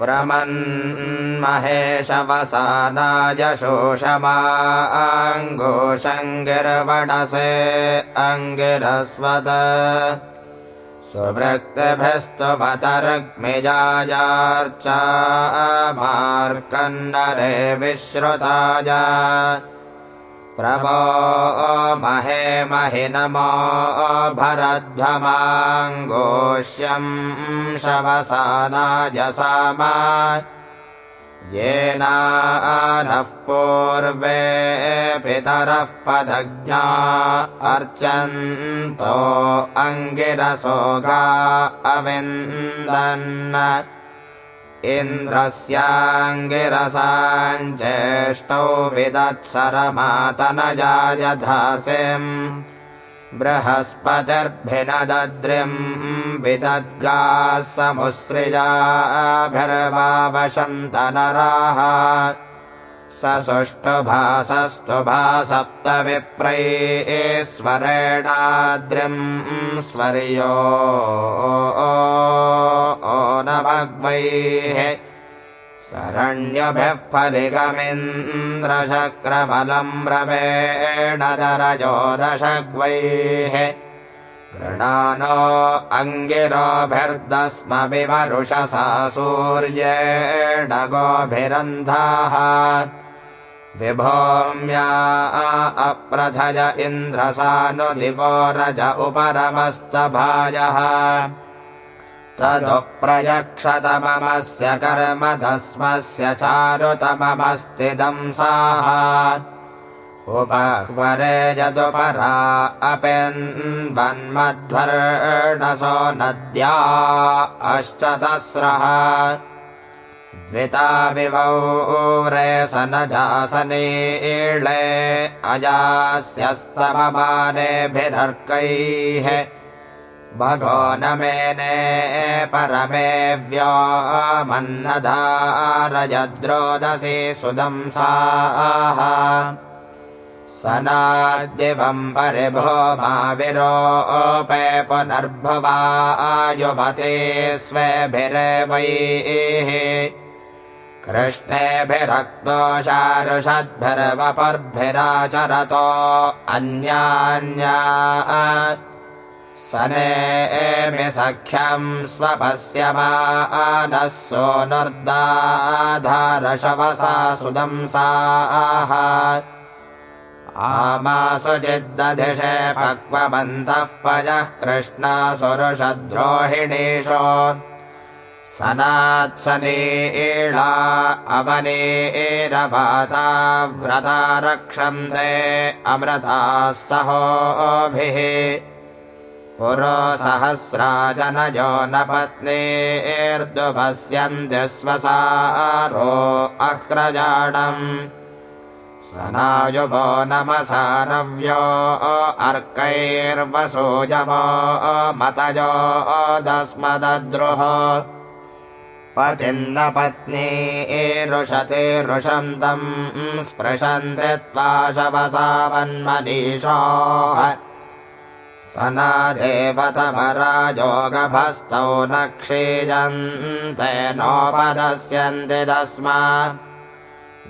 प्रमन्महेशवसानाय शोषमाङ्गोषङ्गिर्वणसे अङ्गिरस्वत। सुभृक्तिभिस्तुमतरुग्मिजायार्चा मार्कन्नरे विश्रुताय प्रभो महे महि नमो भरध्वमाङ्गोष्यं शवसानाय सामा येना नः पूर्वे पितरः पदज्ञा अर्चन्तो अङ्गिरसोगा अविन्दन् इन्द्रस्याङ्गिरसाञ्चेष्टौ विदत्सरमातनजायधासिम् बृहस्पतिर्भिनदद्रिम् विदद्गाः समुसृजाभिर्वावशन्तनराः स सुष्टुभासप्तविप्रैश्वरेणाद्रिम् स्वर्यो न भग्वैः शरण्यभिः फलिगमिन्द्रशक्रबलम् रवेण दरजोदशग्वैः गृणानो अङ्गिरोभिर्दस्म विमरुषसा सूर्येण गोभिरन्धाः। विभोम्या अप्रथज इन्द्रसानुदिवो रज उपरमस्तभाजः तदुप्रयक्षतममस्य कर्म दस्मस्य चारुतममस्ति दंसाः उपह्वरे यदुपरा अपिन्वन्मध्वर्णसो नद्या अश्चतस्रः द्विता विवौरे स न जासनीळे अजास्यस्तममानेभिरर्कैः भगो न मेने परमे व्योमन्नधारजद्रोदसी सुदंसाः स नाद्दिवम् परिभो मा विरोपे पुनर्भुवायुमते स्वेभिरेवैः कृष्णेभिरक्तोषारुषद्भिर्वपुर्भिराचरतो अन्यान्या सने सख्यम् स्वपश्यमानः सोऽनुर्दाधारशवसा सुदंसाः आमासु चिद्दधिषे पक्वमन्तः पयः कृष्णासुरुषद्रोहिणीषु सनात्सनीला अवनीरभाता व्रता रक्षन्ते अमृताः सहोभिः। पुरो सहस्राजनयो न पत्नीर्दुभस्यन्त्यस्वसारो अह्रजाडम् स नायुवो नमसा नव्यो अर्कैर्वसोजवो मतयो दस्मदद्रुः। पतिन्न पत्नी रुषते रुषन्तम् स्पृशन्ति त्वा शवसावन्मनीषोः स न देवतमराजोगभस्तौ न क्षीयन्ते नोपदस्यन्ति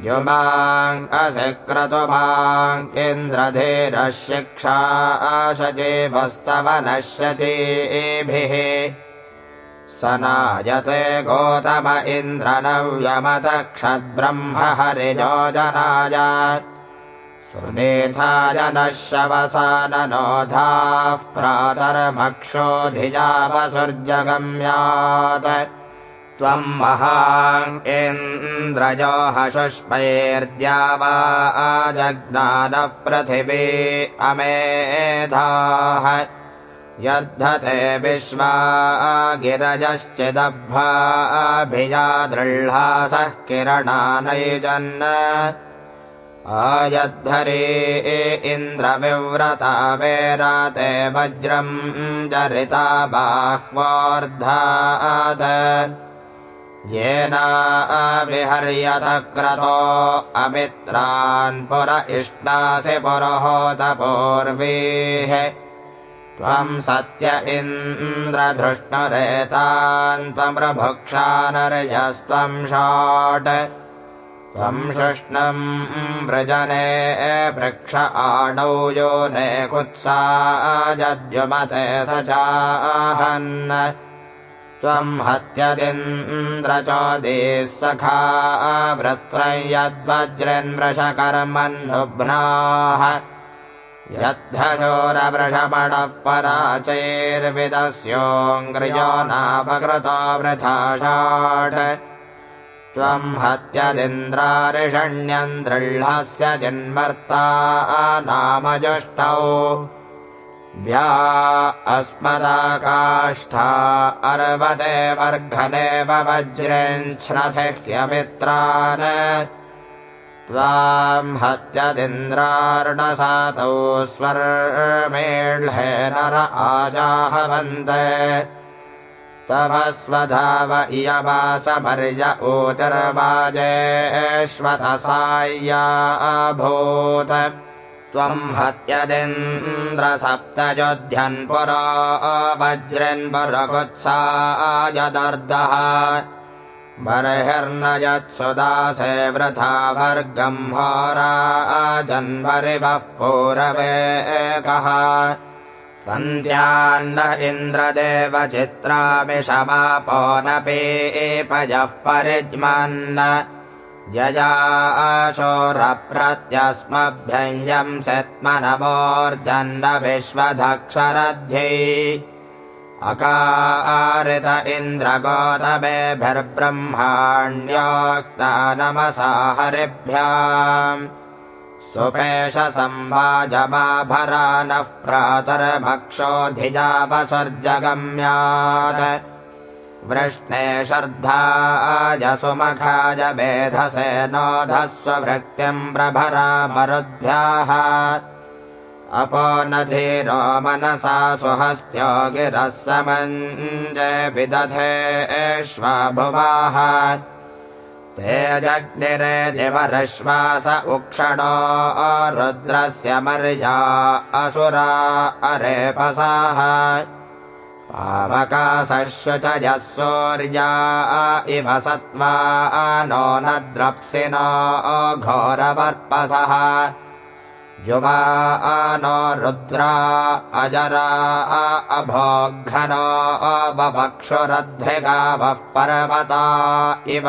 दस्मा युमाङ्कसि क्रतुमाङ्किन्द्रधीरः शिक्षा शचीभस्तव नश्यचीभिः स नायते गोतम इन्द्रनव्यमतक्षद्ब्रह्म हरिजोजनाय सुनेथाय नः शवसाननोधाः प्रातर्मक्षोधिजावसुर्जगम्यात् त्वम् महाङ्केन्द्रजो हशुष्पैर्द्या वा जग्नानः पृथिवी अमेधाः। यद्धते विश्वा गिरजश्चिदभ्वाभिजा दृह्लासः किरणानैजन्। आयद्धरे इन्द्रविव्रता वेराते वज्रम् चरिता बाह्वोर्धात् येनाविहर्यतक्रतो अमित्रान् पुर इष्टासि पुरोहोतपूर्वीः त्वम् सत्य इन्द्रधृष्णुरेतान् त्वमृभुक्षानर्यस्त्वम् षाट्। त्वम् शुष्णम् व्रजने वृक्ष आडौ यो ने कुत्सा यद्युमते स चाहन् त्वम् हत्यदिन्द्रचोदेः सखा वृत्रयद्वज्रन्वृषकर्मन्नुभ्नाः यद्धशोरवृषपणः पराचैर्विदस्योऽङ्ग्रियो नापकृतो वृथा षाट्। त्वम् हत्यदिन्द्रारिषण्यन्द्रह्स्य चिन्मर्ता नामजुष्टौ व्या अस्मदाकाष्ठा अर्वते वर्घनेव वज्रेच्छ्नथिह्यमित्रान् त्वाम् हत्यदिन्द्रार्णसातौ स्वर्मेह्ले नर आजाहवन्ते। तव स्वधाव इयवासपर्य ऊतिर्वाजेष्वतसाय्याभूत् त्वम् हत्यदिन्द्रसप्तयोध्यन्पुरा वज्रन्वरकुत्सायदर्दः बर्हिर्न यत्सुदासे वृथा वर्गम् होराजन्वरिवः पूरवेकः सन्त्यान्न इन्द्रदेव चित्रामिषमापो न पीपयः परिज्मन् यजाशोरप्रत्यस्मभ्यञ्जम् सत्मनमोर्जन्न विश्वधक्षरध्ये अकारित इन्द्रगोतमेभिर्ब्रह्माण्योक्ता नमसा हरिभ्याम् सुपेशसंवाजमाभरा नः प्रातर्भक्षोऽधिजापसर्जगम्यात् वृष्णे शर्धाय सुमखाय मेधसे नोधस्वभृक्तिम् प्रभरा मरुद्भ्याः। अपो न धीरो मनसा सुहस्त्यो गिरः समञ्जे विदधेष्वभुवाः तेजग्निरे दिवरश्वास उक्षणो रुद्रस्य मर्या असुरा अरेपसाः पावकाशुचयः सूर्या इव सत्त्वा नो न द्रप्सिनो घोरवर्पसः। युवा नो रुद्रा अजरा अभोघ्नो बभक्षुरध्रिगावः पर्वता इव।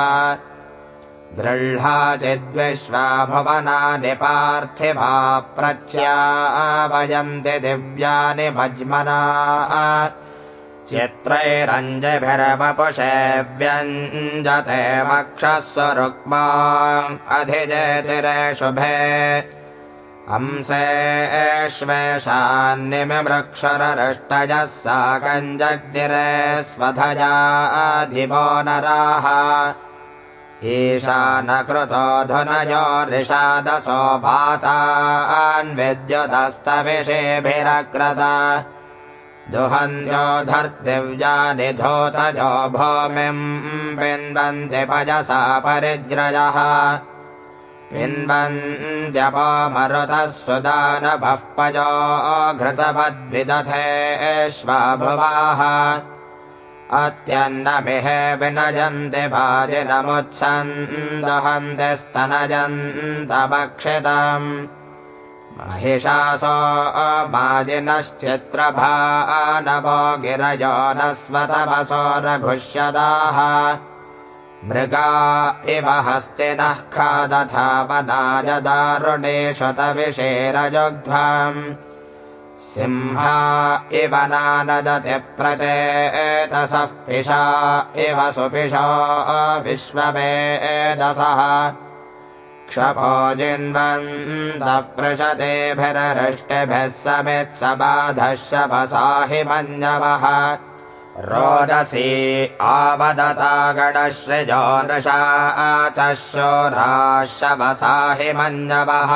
दृह्ला चिद्विश्वा भुवनानि पार्थिवा प्रच्यावयन्ति दिव्यानि भज्मना चित्रैरञ्जभिरवपुषे व्यञ्जते वक्षः रुक्मा अधिजतिरे शुभे हंसेष्वेषान्निमृक्षरष्टजः सा कञ्जग्निरे स्वधया दिवो नराः। ईशान कृतो धुनयो ऋषादसो भातान्विद्युतस्तविषेभिरक्रत दुहन्त्यो धर्दिव्यानि धूतजो भूमिम् पिन्वन्ति पजसा परिज्रजः। पिन्वन्त्यपो मरुतः सुदानभः पजो घृतवद्विदधेष्वभुवाः अत्यन्नमिहे विनजन्ति वाजिनमुत्सन्दहन्ति स्तनजन्तभक्षितम् महिषासो माजिनश्चित्रभानवो गिरयो न स्वतमसो रघुष्यदाः मृगा इव हस्तिनः खादथा वनायदारुणेषु तविषेरजुग्ध्वम् सिंहा इव नानदति प्रचेतसः पिशा इव सुपिशो विश्ववेदसः क्षपो जिन्वन्तः पृषतेभिरृष्टिभिः समित्सबाधः शपसाहि मञ्जवः रोदसी आवदता गणश्रिजो नृषा च शोरा शवसाहि मञ्जवः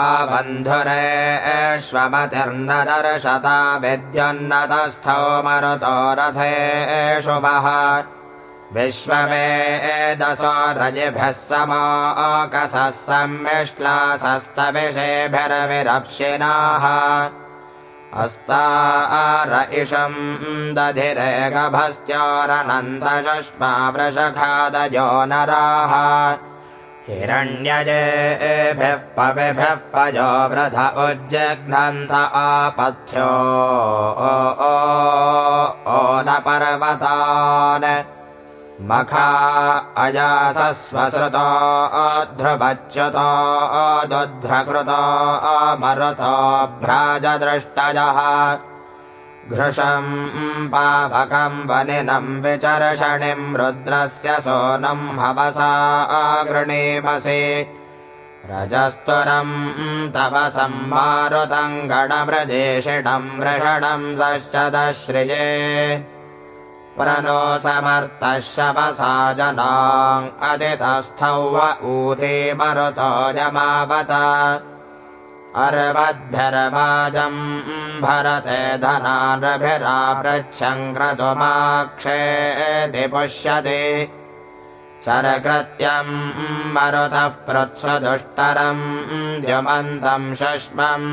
आबन्धुरेष्वमतिर्न दर्शता विद्युन्नतस्थो मरुतो रथेषु वः विश्ववेदसो रजिभ्यः समाकसः सम्मिश्लासस्तविषेभिरविरप्सिनाः अस्तार इषम् दधिरे गभस्त्योरनन्तशुष्मा वृषखादयो नराः। हिरण्यजेभिः पविभिः पयो वृध उज्जघ्नन्त आपथ्यो ओ न पर्वतान् मखा अजासस्वसृतो ध्रुवच्युतो दुध्रकृतो मरुतो भ्राजदृष्टजः। घृशम् पावकम् वनिनम् विचर्षणिम् रुद्रस्य सोनम् हवसा गृणीमसि रजस्तुरम् तव संमारुतम् गणव्रजेषिणम् वृषणम् सश्च प्रणो समर्थः शवसा जनाम् अदितस्थौ व ऊते मरुतो यमावत अर्वद्भिर्वाजम् भरते धनानभिरापृच्छम् क्रतुमाक्षेति पुष्यति। चरकृत्यम् मरुतः पृत्सु दुष्टरम् द्युमन्तम् शुष्मम्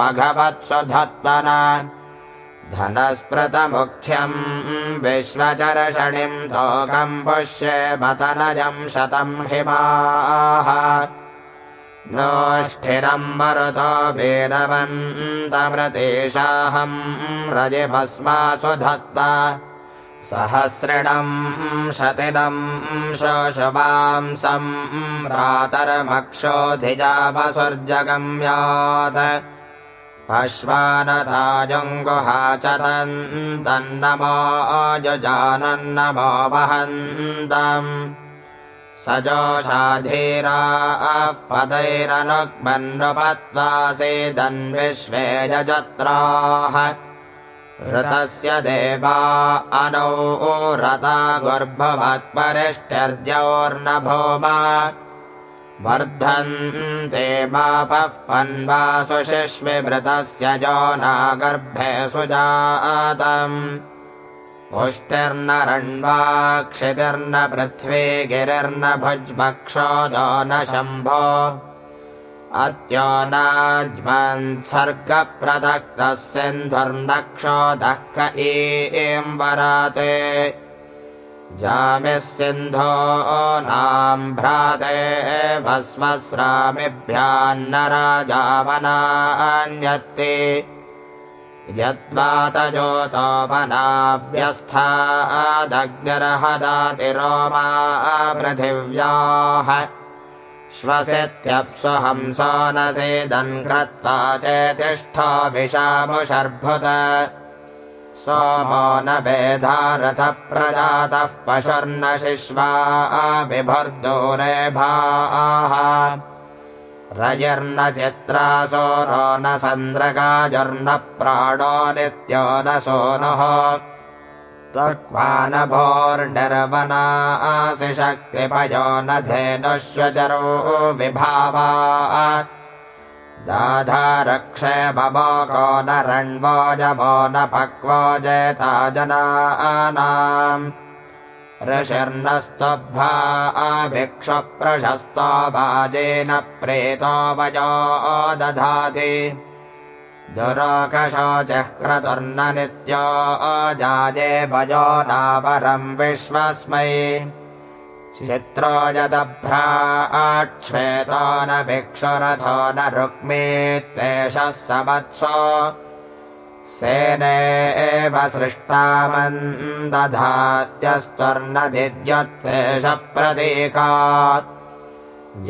मघवत्सु धत्तना धनस्पृतमुख्यम् विश्वचर्षणिम् तोकम् पुष्ये मतनजम् शतम् हिमाः। नोष्ठिरम् मरुतो वेदवन्तमृतेशाहम् रजिभस्मासु धत्ता। सहस्रिणम् शतिनम् शोशवांसम् प्रातरमक्षोधिजापसुर्जगम्यात् अश्वानताजङ्गुहाचरन्तन्नमो अजुजानन्नमो वहन्तम् स जोषाधीराः पदैरनुग्मन्नुपत्वासेदन्विश्वे यजत्राः ऋतस्य देवा अनौ रता गुर्भवत्परिष्ट्यर्द्योर्न भूमा वर्धन्ते मापः पन्वासु शिश्विभृतस्य जो नागर्भे सुजातम्। पुष्टिर्न रण्वा पृथ्वी गिरिर्न भुज्मक्षोदो न शम्भो। अत्यो नाज्मन्सर्गप्रदक्तः सिन्धुर्नक्षोदः क वराते जामिः सिन्धो नाम् भ्राते भस्मस्रामिभ्यान्न राजावनान्यत्ते यद्वातजोतोपनाव्यस्थादग्निरहदातिरोमा पृथिव्याः। श्वसित्यप्सु हंसो न सेदन् कृत्वा चेतिष्ठोऽभिषामुषर्भुत सोमो न वेधारथः प्रजातः पशुर्न शिश्वा बिभर्दूरेभाः रजिर्न चित्रासोरो न सन्द्रगाजुर्न प्राणो नित्यो न सोनुः। त्वक्वा न भोर्निर्वनासि शक्तिपयो न धेनुष्वचरो विभावा दाधारक्षे बवको न रण्वो जवो न पक्वो जेता जनानाम् ऋषिर्नस्तुभ्वा अभिक्षुप्रशस्तो वाजेन प्रेतो वजो दधाति। दुरोकशोचः क्रतुर्न नित्यो अजाये वजो नापरम् विश्वस्मै चित्रो यदभ्रा अक्ष्वेतो न भिक्षुरथो न रुक्मी त्वेषः समत्सो। सेने एव सृष्टामन्दधात्यस्तुर्नदिद्यत्वेष प्रतीकात्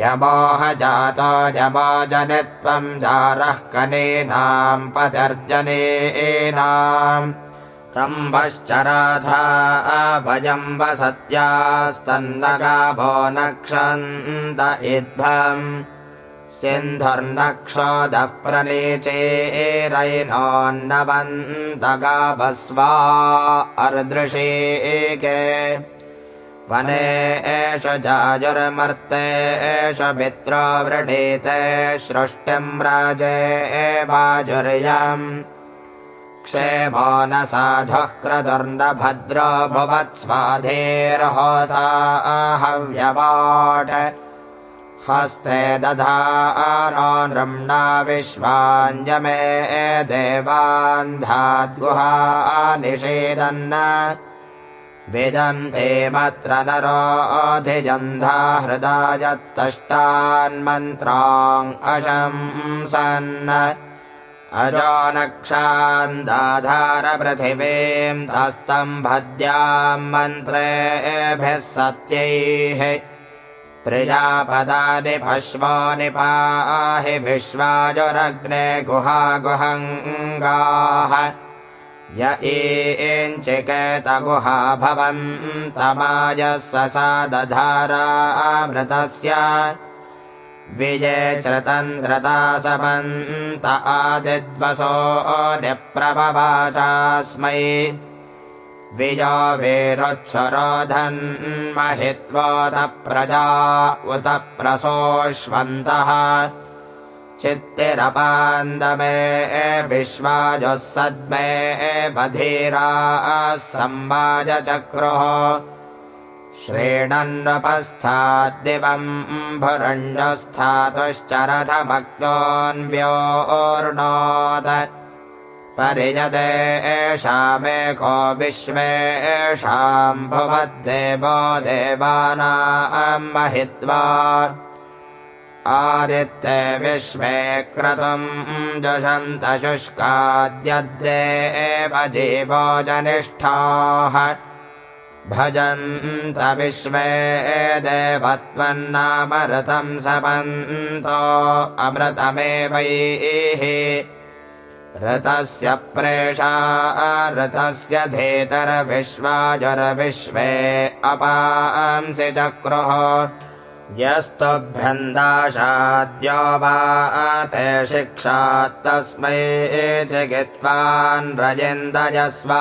यमोह जातो यमोजनित्वम् जारः कनीनाम् पदर्जनीनाम् कम्भश्चराधा अभयम् वसत्यास्तन्नगाभो नक्षन्त इद्धम्। सिन्धुर्नक्षोदः प्रणीचेरैनोन्नवन्तगाभस्वा अर्दृशेके वने एष जाजुर्मर्ते एष मित्रो वृणीते सृष्टिम् राजे वाजुर्यम् क्षेमो न साधुः क्रतुर्नभद्रो भुवत्स्वाधेर्होता हव्यवाट् हस्ते दधा नो नृम्णा विश्वाञ्जमे देवान्धाद्गुहा निषेदन् विदन्ते मत्र नरोऽधिजन्धा हृदा यत्तष्टान्मन्त्राम् अशंसन् अजानक्षान्दाधारपृथिवीम् तस्तम्भद्याम् मन्त्रेभिः सत्यैः। प्रियापदानि पश्वानि पाहि विश्वाजुरग्ने गुहागुहङ्गाः। य एञ्चिकेतगुहा भवन्तमाजः स दधारामृतस्य विजे चृतन्द्रता समन्त आदिद्वसो निप्रभवाचास्मै विजो वेरुत्सरोधन्महित्वोत प्रजा उत प्रसोष्वन्तः। चित्तिरपान्दमे विश्वाजः सद्मे बधीराः संवाजचक्रुः श्रीणन्वपस्थाद्दिवम् भुरण्डस्थातुश्चरथभक्तोऽन्व्योर्णोत् परिजते एषामेको विश्वेषाम् भुवद्देवो देवानाम् महित्वा। आदित्ये विश्वे क्रतुम् जुषन्तशुष्काद्यद्दे एव जीवो जनिष्ठाः भजन्त विश्वे देवत्वन्नामृतम् सपन्तो अमृतमेवैः। ऋतस्य प्रेषा ऋतस्य धेतरविश्वाजरविश्वे अपांसि चक्रुः। यस्तुभ्यन्दाशाद्यो वा ते शिक्षात्तस्मै चिकित्वान् रजिन्दजस्व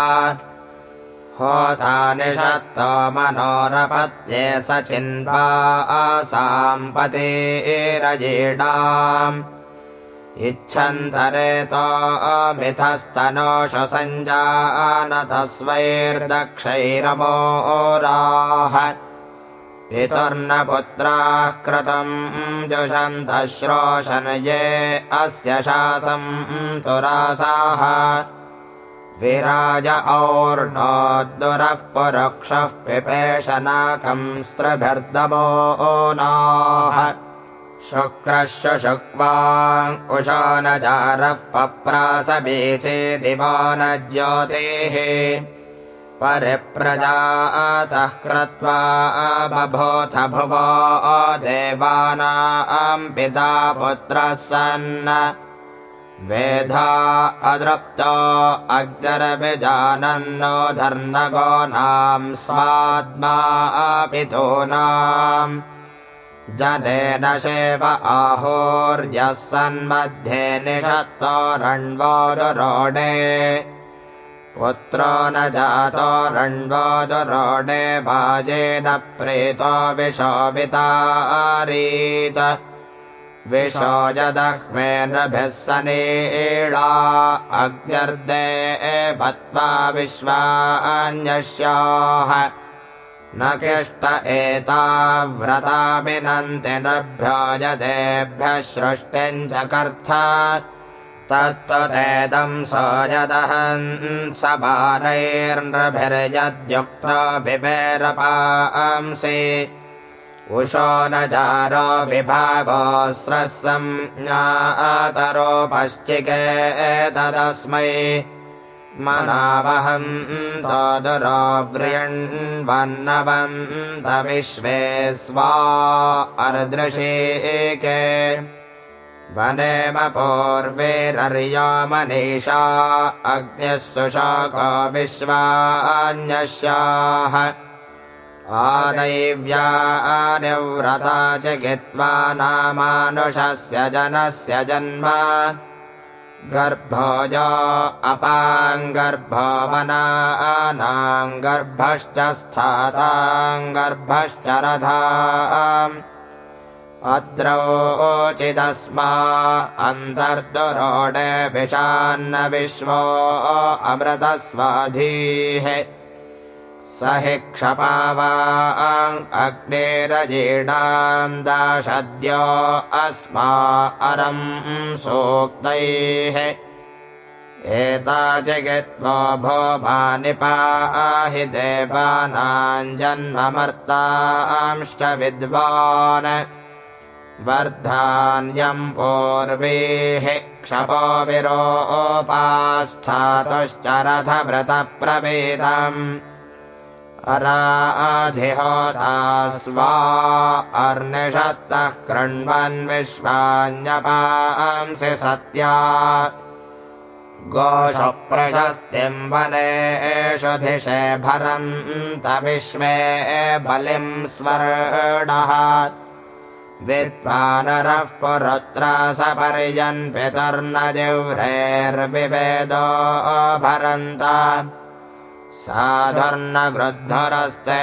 होता निषत्तो मनोरपत्ये स चिन्वा आसाम्पतिरजीडाम् इच्छन्तरेतो मिथस्तनोष सञ्जानतस्वैर्दक्षैरमोराः पितुर्नपुत्राः क्रतुम् जुषन्तः श्रोशनये अस्य शासम् तुरासाः विराज और्णोद्दुरः पुरुक्षः पिपेशनाकम् स्त्रिभिर्दमो नाः। शुक्रः शुक्वा उशो न जारः पप्रासबीचे दिवो न ज्योतेः परिप्रजातः क्रत्वा बभूथ भुवो देवानाम् पिता पुत्रः सन् वेधा अदृप्तो अग्निरभिजानन्नो धर्नगो नाम् स्वात्मा पितॄनाम् जनेन शेव आहोर्यः सन्मध्ये निषत्तोरण्वोदरोणे पुत्रो न जातो रण्वोदरोणे भाजेन प्रेतो विशोभितारीत विशो यदह्मेनभिः सनेळा अग्न्यर्दे भत्वा विश्वान्यस्याः न किष्ट एताव्रताभिनन्ति नभ्यो यदेभ्यः सृष्टिम् च कर्थ तत्त्वतेदम् स यदहन् सबारैर्नभिर्यद्युक्तभिपेरपांसि उशो न जारो विभावोऽस्रः संज्ञातरोपश्चिके एतदस्मै मनावहम् तदुराव्र्यण्वन्नवम् तविश्वे स्वा अर्दृशेके। वनेम पूर्वेरर्या मनीषा अग्निः सुशाका विश्वान्यस्याः आदैव्या निव्रता चिकित्वा नामानुषस्य जनस्य जन्म। गर्भोजो अपाङ्गर्भवनानाम् गर्भश्च स्थाताम् गर्भश्च रथा अद्रोचिदस्मा अन्तर्दुरोडे विशान्न विश्वो अमृतस्वाधीः स हि क्षपावा अस्मा अरम् सूक्तैः। एता चिकित्वो भो निपाहि देवानाञ्जन्ममर्तांश्च विद्वान्। वर्धान्यम् पूर्वीः क्षपो विरोपास्थातुश्च रथव्रतप्रवेदम् अराधिहोता स्वा अर्निषत्तः कृण्वन् विश्वान्यपांसि सत्या। गोषप्रशस्तिम् वनेषु धिषे भरन्त विश्वे बलिम् स्वर्णः। विद्वानरः पुरुत्रा सपर्यन्पितर्न जिह्रेर्विवेदो भरन्त साधुर्न गृद्धरस्ते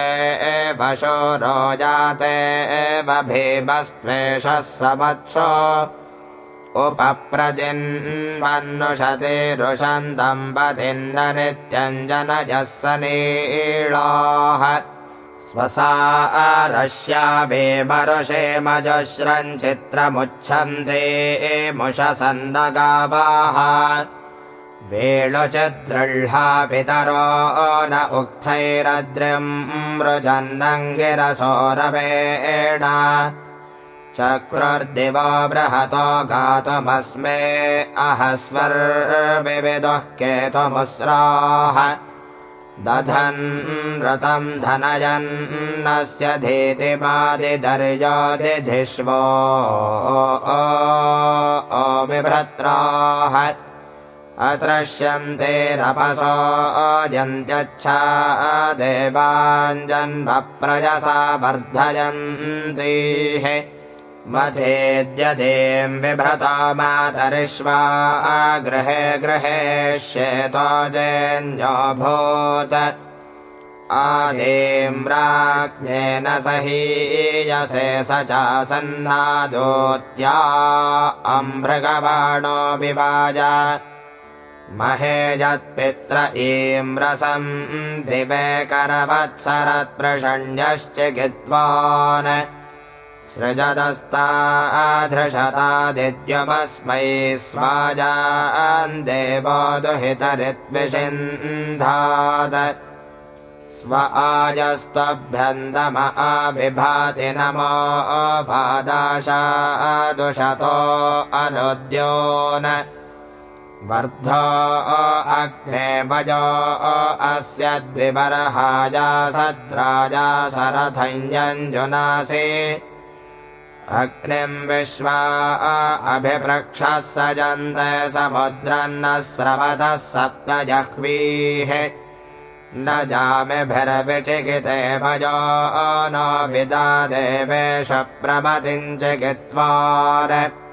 एव शूरो जाते एव भीमस्त्वेषः समत्सो। उपप्रजिन्वन्नुषति रुषन्तम् पतिन्न नित्यञ्जनजः स नीळाः स्वसारस्याभिमरुषेमजुश्रञ्चित्रमुच्छन्ते मुषसन्नगावाः वेळुचिद्रह्लापितरो न उक्थैरद्रिम् मृजन्नङ्गिरसोरवेण। बृहतो गातुमस्मे अहस्वर्विविदुः केतुमुस्राः। दधन् रतम् धनयन्नस्य धीतिमादिदर्योदिधिष्वो बिभ्रत्राः अत्रश्यन्तेरपसो अजन्त्यच्छा देवाञ्जन्मप्रजसा वर्धयन्तीः। मथेद्यदेम् बिभ्रता मातरिष्वा गृहे गृहे श्येतो जेन्योऽभूत् आदेम् राज्ञेन सहीयसे स चासन्नादोत्या अम्भृगबाणो विवाज महेजत्पित्र ईम्रसम् दिवे करवत्सरत्प्रषण्यश्चिकित्वान् सृजदस्ताधृशतादिद्युमस्मै स्वाजान् देवो दुहितरिद्विषिन्धात् स्व आजस्तभ्यन्दम आविभाति नमो अभादाशादुषतो अनुद्योन् वर्धो अग्ने वजो अस्य द्विबर्हाजा सद्राजा सरथञ्जञ्जुनासि अग्निम् विश्वा अभिप्रक्षः सजन्त समुद्रन्न स्रवतः सप्त जह्वीः न जामिभिरविचिकिते भजो नो विदा देवेश प्रमतिम् चिकित्वान्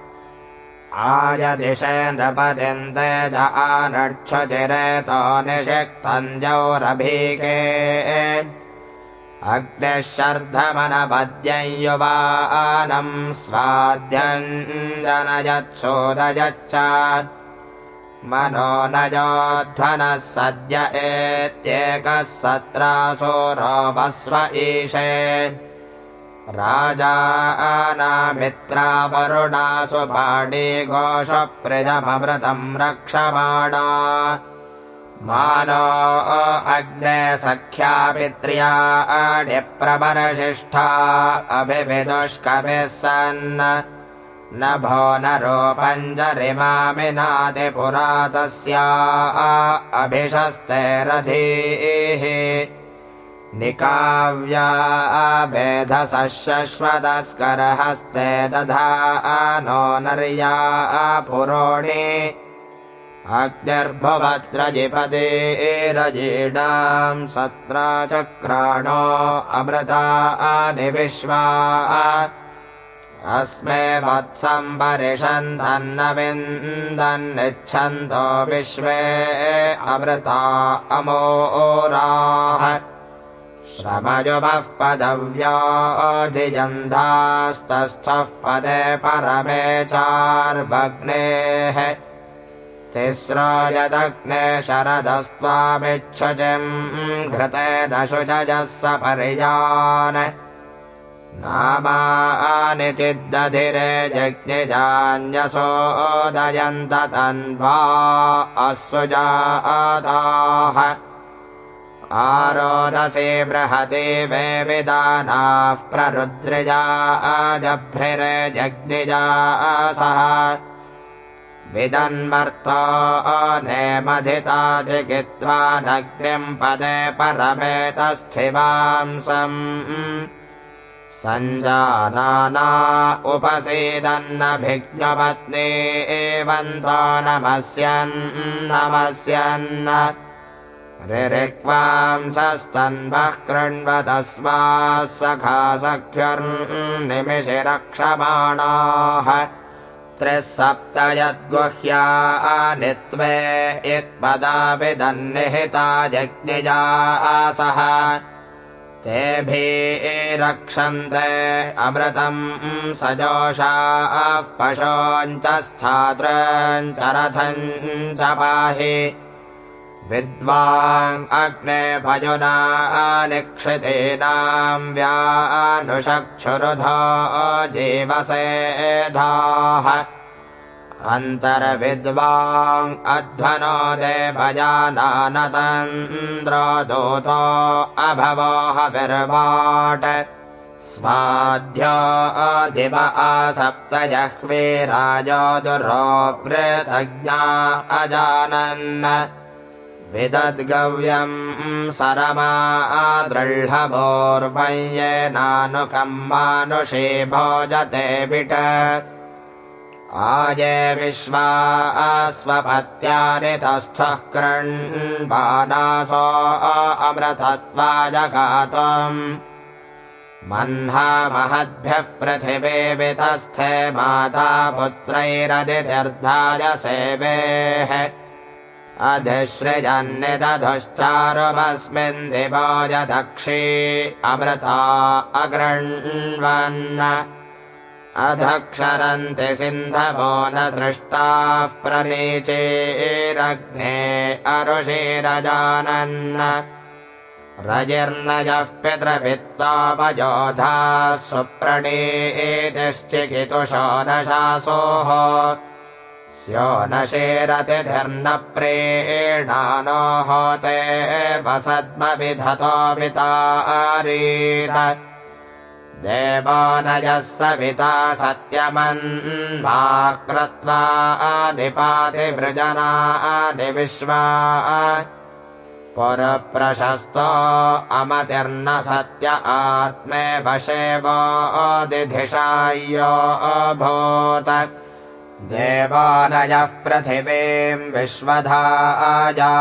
आयदिशे नृपतिन्ते च आनक्षचिरेतो निषिक्तञ्जौरभीके। अग्निः शर्धमनपद्यं युवानम् स्वाद्यञ्जनयत्सोदयच्च मनो न योध्वनः सद्य एत्येकः सत्रासोरोपस्व ईशे राजानामित्रावरुणासु पाणी घोषप्रियममृतम् रक्षमाणा। मानो अग्ने सख्यापित्र्या अणिप्रवरशिष्ठा अभिविदुष्कभिः सन् नभो नरोपञ्जरिमामिनादिपुरा तस्या अभिशस्तेरधीः निकाव्या शश्वतस्करहस्ते दधा नो नर्या पुरोणि। अग्निर्भवत्रजिपदेरजीणाम् सत्रा चक्राणो अमृता निविश्वा। अस्मे वत्सम् परिषन्तन्न विन्दन्निच्छन्तो विश्वे अमृता अमोराः श्रमयुवः पदव्याधिजन्धास्तस्थः पदे परमे चार्वग्नेः तिस्रो यदग्ने शरदस्त्वामिच्छुचिम् घृते दशुजः सपर्यान् नामानि चिद्दधिरे जज्ञिजान्यसोदयन्त तन्वा असुजाताः आरोदसे बृहते वे विदानाः प्ररुद्रजा अजभ्रिरे जग्निजासः विदन्मर्तो नेमधिता चिकित्वा नग्निम् पदे परमेतस्थिवांसम्। सञ्जानाना उपसीदन्नभिज्ञपत्नी एवन्तो नमस्यन् नमस्यन् रिक्वांसस्तन्वः कृण्वतस्माः सखा सख्युर्निमिषिरक्षमाणाः। त्रिः सप्त यद्गुह्यानित्वे यत्पदाभिदन्निहिता जज्ञिजासः तेभिरक्षन्ते अमृतम् सजोषाः पशोञ्च स्थात्रञ्च रथम् च पाहि विद्वान् अग्ने भजुना निक्षितेनाम् व्यानुषक्षुरुधो जीवसेधाः। अन्तर्विद्वाङ् अध्वनो देवजानानतन्द्रो दूतो अभवोहविर्वाट् स्वाध्य दिव आसप्तजह्वे राजो दुरोपृतज्ञा अजानन् विदद्गव्यम् सरमा दृढभोर्वयेनानुकम् मानुषे भोजते विट आये विश्वा स्वपत्यानितस्थः कृण्बानासो अमृतत्वाजघातम्। मह्ना महद्भ्यः पृथिवे वितस्थे माता पुत्रैरदित्यर्धाय सेवेः अधिसृजन्निदधुश्चारुमस्मिन् दिवोजदक्षी अमृता अगृण्वन् अधक्षरन्ति सिन्धवो न सृष्टाः प्रणीचेरग्ने अरुषिरजानन्। रजिर्नजः पितृपित्तापजोधाः सुप्रणीतिश्चिकितुषो न शासोः स्यो न शेरतिर्न प्रेणानो होते वसद्मविधतोऽवितारीत देवो नजः सविता सत्यमन्मा कृत्वा निपातिवृजना विश्वा पुरप्रशस्तो अमतिर्न सत्य आत्मे वशेवो दिधिषाय्यो अभूत देवानयः पृथिवीम् विश्वधाजा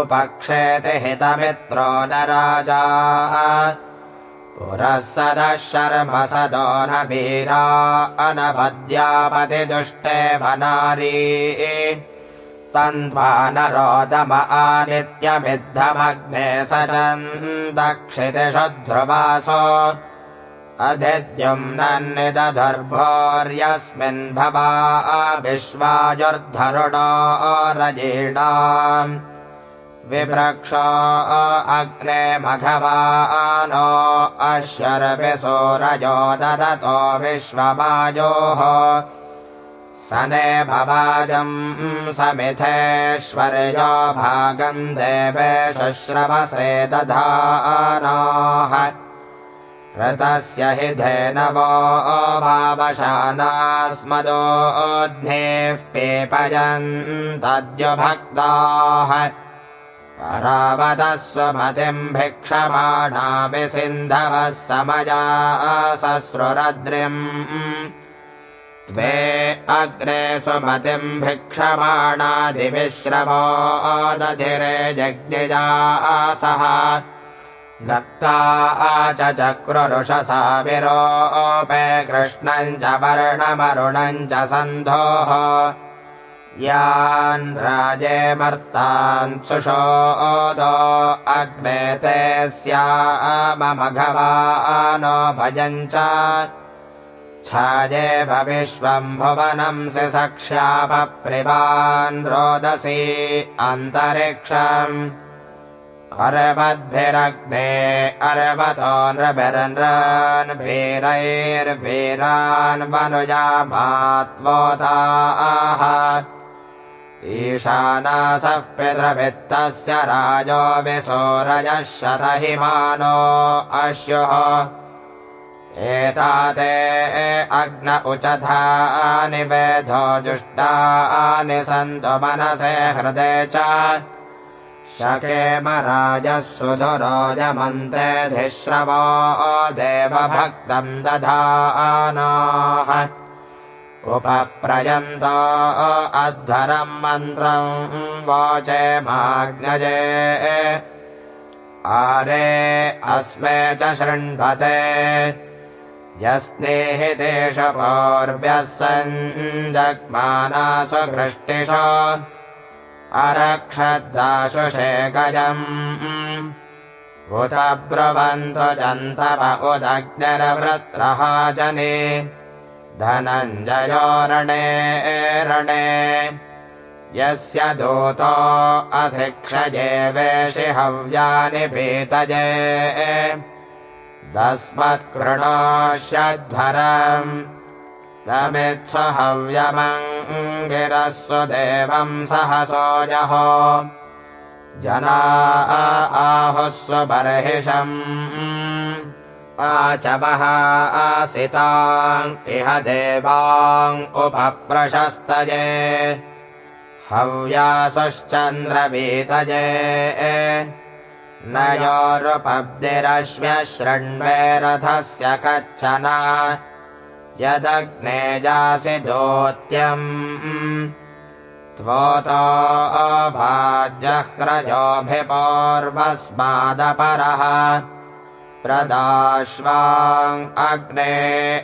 उपक्षेति हितमित्रो न राजा। पुरः सदः शर्म सदो न वीरा अनपद्यापतिदुष्टे वनारी तन्त्वा न रोदम आनित्यमिद्धमग्ने स चन्दक्षितिषध्रुवासो अधिद्युम्नन्निदधर्भोर्यस्मिन् भवा विश्वाजुर्धरुणो रजीणाम् विप्रक्षो अग्ने मघवानो अश्वरविसोरजो ददतो विश्वमायोः सने भवाजम् समिथेश्वर्यो भागम् देवे शुश्रवसे दधानाः ऋतस्य हि धेनवो भावशानास्मदोऽध्नेः पेपयन्तद्युभक्ताः। परावतः स्वमतिम् भिक्षमाणा विसिन्धवः समया सश्रुरद्रिम् त्वे अग्रे सुमतिम् भिक्षमाणादिविश्रवो दधिरे जग्निजासः नक्ता च चक्रुरुषसा विरोपे कृष्णम् च वर्णमरुणम् च सन्धोः। यान् राजे मर्तान् सुषोदो अग्ने ते स्यामघवानो भजम् च। छायेव विश्वम् भुवनंसि सक्ष्यापप्रिवान् रोदसी अन्तरिक्षम् अरवद्भिरग्ने अरवतो नृभिरन् वीरैर्वीरान् वनुजामात्वोताः। ईशानासः पितृभित्तस्य राजो विसोरजः शतहिमानो अश्युः। एताते अग्न उचधानि वेधो जुष्टानि सन्तु मनसे हृदे च शकेमराजः सुधुरोजमन्त्रेधिश्रवो देवभक्तम् दधानाः। उपप्रयन्तो अध्वरम् मन्त्रम् वोचे माग्नजे आरे अस्मे च शृण्वते। यस्नेहितेषु पौर्व्यः सञ्जग्मानासु घृष्टिषु अरक्षदाशुषे गजम् उत ब्रुवन्तु जन्तव उदग्निर्वृत्रः जने। धनञ्जयो रणे रणे। यस्य दूतो अशिक्षये वेशि हव्यानि पीतये तस्मत्कृणोष्यध्वरम् तमित्सु हव्यमङ्गिरः सुदेवम् सहसोजहो जना आहुः सुबर्हिषम् आचवः आसिताम् इह देवाम् उपप्रशस्तये। हव्यासुश्चन्द्रवीतये नयोरुपब्दिरश्म्यशृण्वे रथस्य कच्छन यदग्ने जासि दोत्यम् त्वोतो अभाजह्रजोऽभिपूर्वस्मादपरः प्रदाश्वाम् अग्ने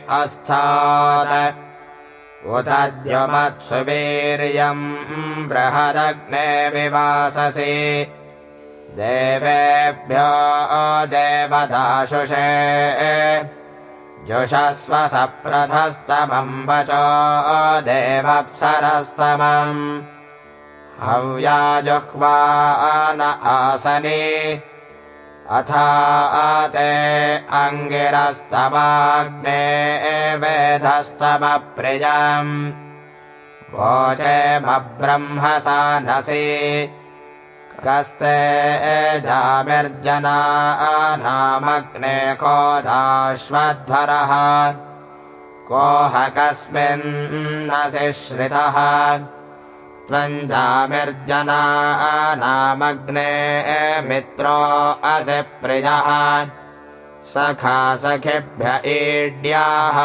अस्थात्। उतद्युमत्सुवीर्यम् बृहदग्ने विवाससि। देवेभ्यो देवदाशुषे जुषस्व सप्रथस्तमम् वचो देवप्सरस्तमम् हव्याजुह्वा न आसने अथा ते अङ्गिरस्तमाग्ने वेधस्तमप्रियम्। वोचे बब्रह्मसानसि कस्ते जामिर्जनानामग्ने कोदाश्वध्वरः। कोह कस्मिन्नसि श्रितः त्वञ्जामिर्जनानामग्ने मित्रो असि प्रियः। सखा सखिभ्य ईड्याः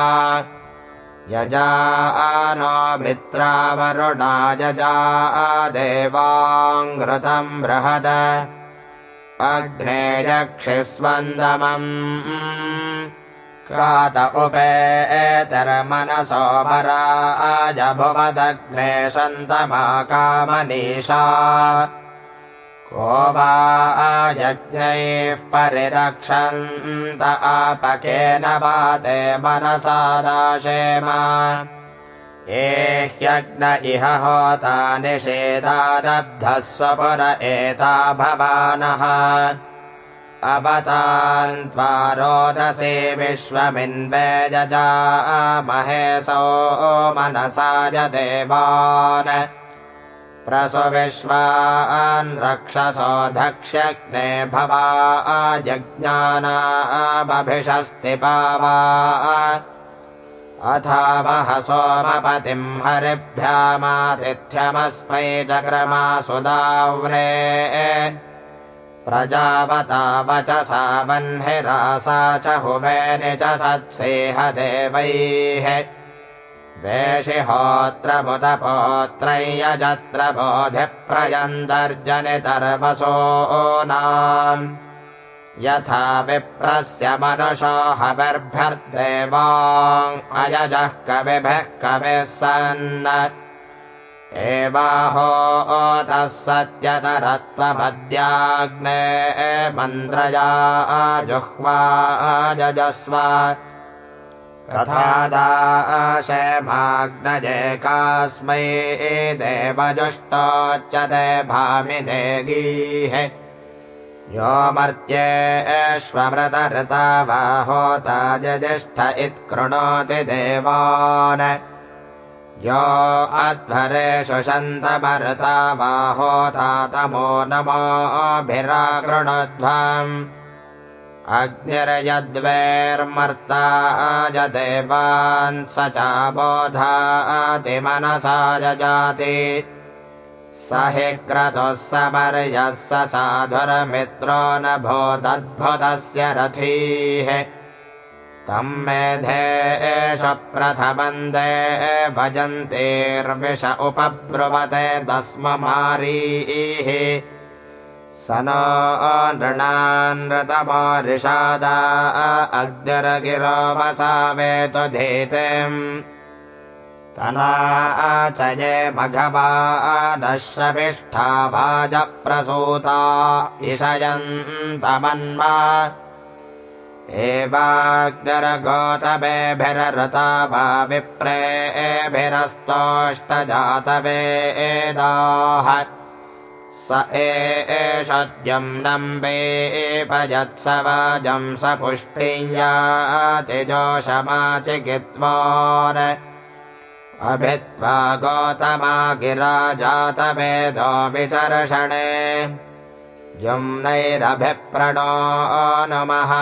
यजा मित्रावरुणा यजा देवाङ्घृतम् बृहद। अग्ने यक्षिस्वन्दमम्। कात उपेतरमनसो पराजभुवदग्ने सन्तमाकामनीषा को वा यज्ञैः परिरक्षन्त आपकेन वाते मनसा दाशेम। एह्यग्न इह होता निषेदादब्धः स्वपुर एता भवानः। अवतान्त्वा रोदसे विश्वमिन्वेजजामहेशो मनसा देवान् प्रसु विश्वान् रक्षसो धक्ष्यग्ने भवा जज्ञानामभिषस्ति पावा अथा वह सोमपतिम् हरिभ्यामातिथ्यमस्मै चक्रमा सुदाव्रे प्रजावता वचसा वह्निरासा च हुमेनि च सत्सेह देवैः वेशिहोत्रमुदपोत्रै यजत्र बोधिप्रयन्तर्जनितर्वसोनाम् यथा विप्रस्य मनुषो हविर्भ्यर्देवाम्। अयजः कविभिः कविः सन् एवाहोतः सत्यतरत्वमद्याग्ने मन्द्रया जुह्वा जजस्व कथादाशमाग्नजेकास्मै देवजुष्टोच्यते भामिने गीः। यो मर्त्येष्वमृतऋता वा होता जजिष्ठ इत्कृणोति देवान्। यो अध्वरेषु शन्तमर्ता वा होता तमो नमोभिराकृणध्वम् अग्निर्यद्वैर्मर्ता अजदेवान् स चाबोधातिमनसा जाति स हि क्रतुः समर्यः स साधुर्मित्रो न भूदद्भुतस्य रथीः। तम् मेधे एष प्रथमन्दे भजन्तेर्विष उपब्रुवते दस्ममारीः स नो नृणानृतमोरिषादा अग्निरगिरोमसावेतु धीतिम्। तना च ये मघवानश्रविष्ठा भाजप्रसूता इषयन्तमन्मा। एवाग्निरगोतमेभिरृता वा विप्रेभिरस्तोष्टजातवेदाः स एषद्यं नम्बेपयत्स वाजं स पुष्टियातिजोषमाचिकित्वान् अभित्वा गौतमा गिरा जातवेदो विचर्षणे। जुम्नैरभिप्रणो नमः।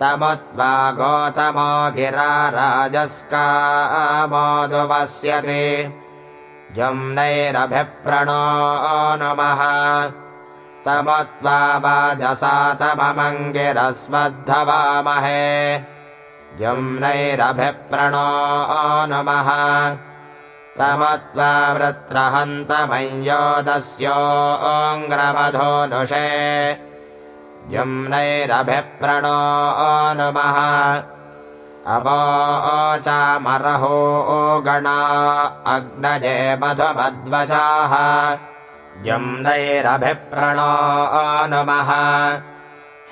तमुत्वा गौतमो गिरा राजस्का मोदुवस्यति जुम्नैरभिप्रणो नमः तमुत्वा वाजसा तममङ्गिरस्वद्धवामहे। जुम्नैरभिप्रणो नमः तमत्वा वृत्रहन्तमञ्योदस्योऽङ्ग्रमधोनुषे जुम्नैरभिप्रणो नमः अवोचामरहो गणा अग्नजे मधुमध्वजाः। जुम्नैरभिप्रणो नमः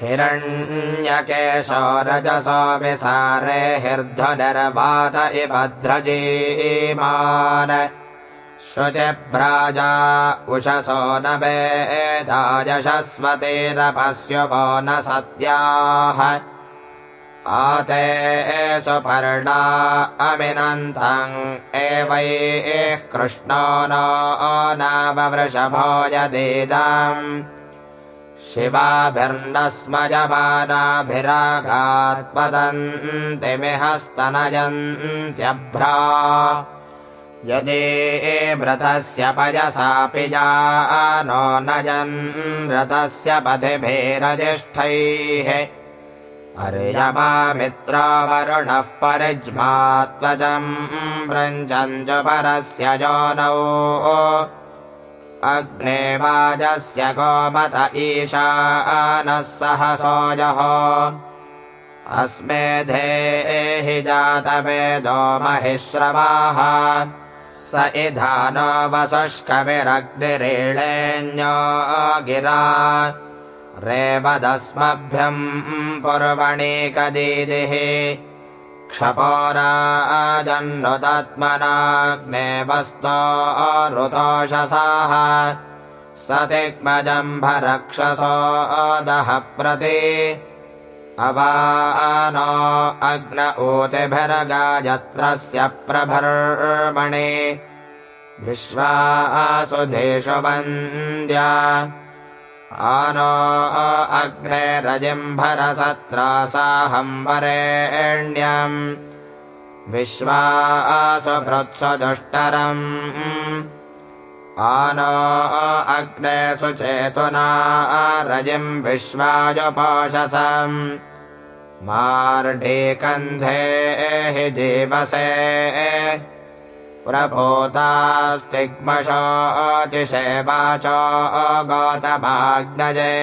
हिरण्यकेशो रजसो विसारे हिर्ध्वनिर्वात इभद्रजीमान् शुचिभ्राजा उषसो न वेदायशस्वतीरपस्युवो न सत्याः आते सुपर्णा अमिनन्तम् एवैः कृष्णो नो यदीदम् शिवाभिर्न स्मजमानाभिरागात्पदन्तिमिहस्तनयन्त्यभ्रा यदि व्रतस्य पयसापि जानो नयन् व्रतस्य पथिभिरजिष्ठैः अर्यमामित्रावरुणः परिज्मात्वचम् व्रञ्चन् च परस्य योनौ। अग्ने वाजस्य गोमत ईशानः सहसोजः अस्मे धेहि जातवेदो महिश्रवाः स इधानो वसुष्कविरग्निरीळेऽन्यो गिरा रेवदस्मभ्यम् पूर्वणीकदीदिः। क्षपोराजन्नुतात्मनाग्ने वस्तो ऋतोषसाः। सतिग्मजम्भरक्षसो दः प्रति अवानो अग्न ऊतिभिर्गायत्रस्य प्रभर्मणि। विश्वासुधेषु वन्द्या आनो अग्ने रजिम्भरसत्रासाहम्बरेण्यम् विश्वासुभृत्सु दुष्टरम् आनो अग्ने सुचेतुना रजिम् विश्वाजुपोषसम् मार्ढीकन्धे हि जीवसे प्रभूतास्तिग्मशोचिषे वाचो गौतमाग्नजे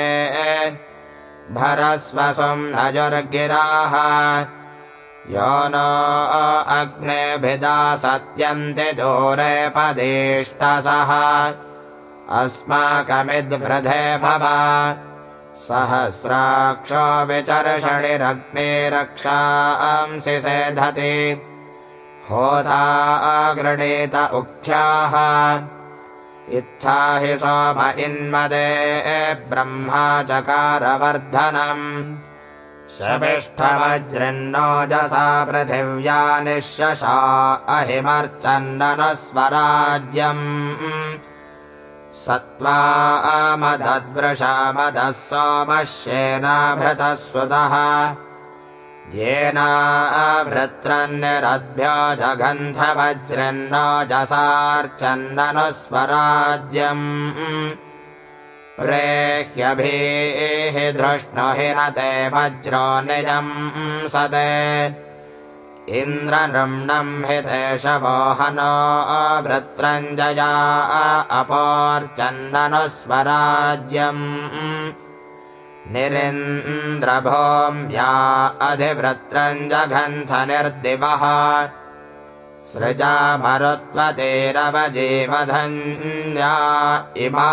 भरस्वसुम् नजुर्गिराः। यो नो अग्नेभिदा सत्यन्ति दूरे पदेष्टसः। अस्माकमिद्वृधे भव। सहस्राक्षो विचर्षणिरग्ने रक्षांसि सेधति होता गृणीत उक्थ्याः इत्था हि सोम इन्मदे ब्रह्मा चकारवर्धनम्। शमिष्ठवज्रिन्नोजसा पृथिव्या निःशशा अहिमर्चन्दनस्वराज्यम्। सत्त्वा मदद्वृषामदः सोमश्येनाभृतः सुतः येनाभृत्रन्निरद्भ्यो जगन्धवज्रिन्नोजसार्चन्दनुस्वराज्यम् प्रेह्यभिः धृष्णु हि न ते वज्रो निजम् सदे। इन्द्रनृम्णम् हि देशवोहनो वृत्रञ्जया अपोर्चन्दनुस्वराज्यम् निरिन्द्रभूम्या अधिवृत्रञ्जघन्थनिर्दिवः। सृजा मरुत्वतेरवजीवधन्या इमा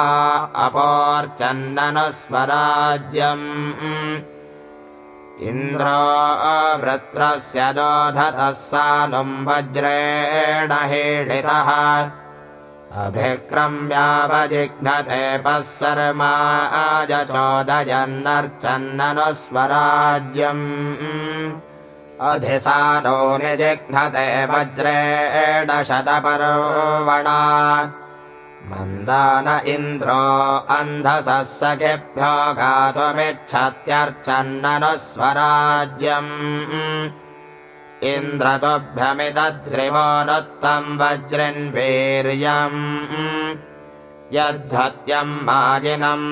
अपोर्चन्दनुस्वराज्यम्। इन्द्रो दोधतः सानुम् वज्रेण हेडितः अभिक्रम्यावजिघ्नते पः शर्मा अजचोदयन्नर्चन्दनुस्वराज्यम् अधिसानो निजिघ्नते वज्रेण शतपर्वणा मन्दान इन्द्रो अन्धसः सखिभ्यो गातुमिच्छत्यर्चन्ननुस्वराज्यम् इन्द्रतुभ्यमिदद्रिवोनुत्तम् वज्रिन्वीर्यम् यद्धत्यम् माजिनम्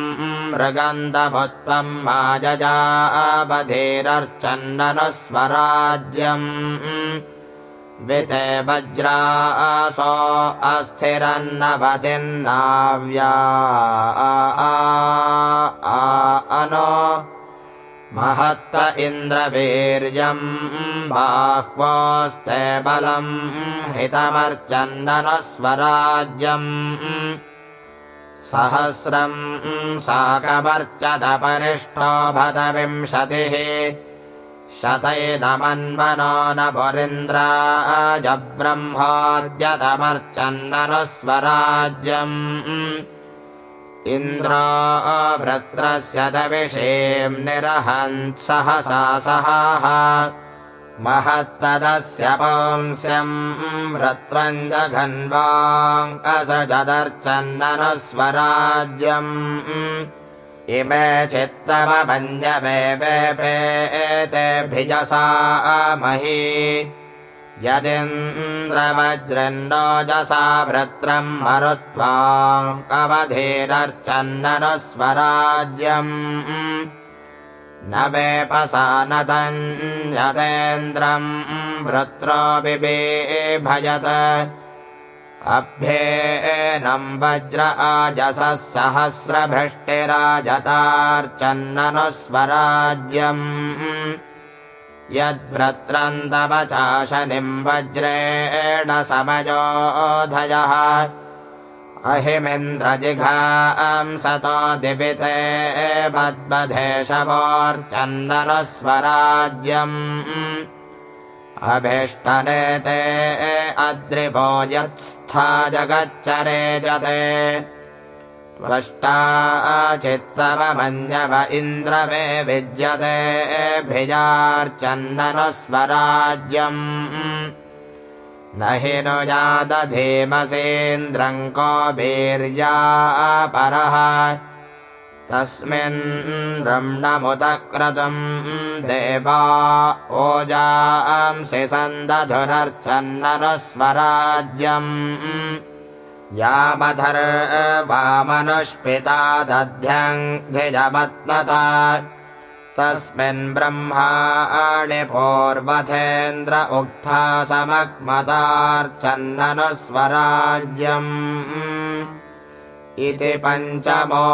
मृगन्धमुत्तम् माजजावधीरर्चन्ननुस्वराज्यम् विते वज्रासो अस्थिरन्नवतिन्नाव्या अनो महत्त इन्द्रवीर्यम् बाह्वोऽस्ते बलम् हितमर्चन्दनस्वराज्यम्। सहस्रम् साकमर्चतपरिष्टो भत विंशतिः शतैनमन्मनो न पुरिन्द्राजब्रह्माद्यतमर्चन्दनुस्वराज्यम् इन्द्रो भृत्रस्य दविषेम् निरहन् सहसा सहाः। महत्तदस्य पुंस्यम् भृत्रम् जघन्वाङ्कसृजदर्चन्दनुस्वराज्यम् इमे चित्तमभञ्जवेपेतेभिजसा मही यदिन्द्रवज्रन्नोजसा भृत्रम् मरुत्वाङ्कवधीरर्चन्दनुस्वराज्यम् न वेपसा न तञ्जतेन्द्रम् भृत्रो बिभेभजत अभ्येनम् वज्र आजसः सहस्रभृष्टिराजतार्चन्दनुस्वराज्यम् चाशनिम् वज्रेण समयोधयः। अहिमिन्द्रजिघाम् सतो दिविते मद्बधेशवोर्चन्दनस्वराज्यम् अभीष्टनेते अद्रिपो यत्स्था जगच्चरे जते त्वष्टा चित्तवमन्यव इन्द्रवे विद्यते भिजार्चन्दनस्वराज्यम्। न हि नु यादधीमसेन्द्रम् को वीर्या परः। तस्मिन् रम्णमुदक्रतुम् देवा ओजांसि सन्दधुरर्चन्दनुस्वराज्यम् यामधर्वामनुष्पिता दध्यङ्धिजमत्नता तस्मिन् ब्रह्माणि पूर्वथेन्द्र उक्था समग्मतार्चन्दनुस्वराज्यम् इति पञ्चमोऽध्यायः